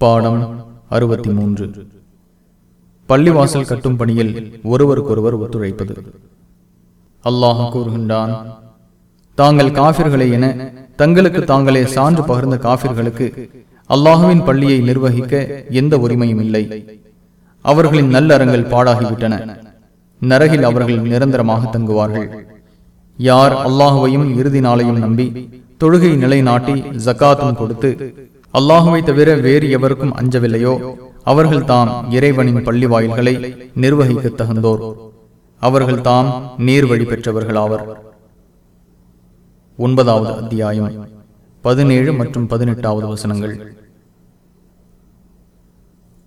பாடம் அறுபத்தி மூன்று பள்ளிவாசல் கட்டும் பணியில் ஒருவருக்கொருவர் ஒத்துழைப்பது. அல்லாஹ் கூறுகின்றான் தாங்கள் காபிர்களை என தங்களுக்கு தாங்களே சான்று பகிர்ந்த காபிர்களுக்கு அல்லாஹுவின் பள்ளியை நிர்வகிக்க எந்த உரிமையும் இல்லை. அவர்களின் நல்லறங்கள் பாடாகிவிட்டன நரகில் அவர்கள் நிரந்தரமாக தங்குவார்கள். யார் அல்லாஹுவையும் இறுதி நாளையும் நம்பி தொழுகை நிலைநாட்டி ஜக்காத்தும் கொடுத்து அல்லாஹுவை தவிர வேறு எவருக்கும் அஞ்சவில்லையோ? அவர்கள் தாம் இறைவனின் பள்ளி வாயில்களை நிர்வகிக்க தகுந்தோர். அவர்கள் தாம் நீர் வழி பெற்றவர்களாவர். ஒன்பதாவது அத்தியாயம். பதினேழு மற்றும் பதினெட்டாவது வசனங்கள்.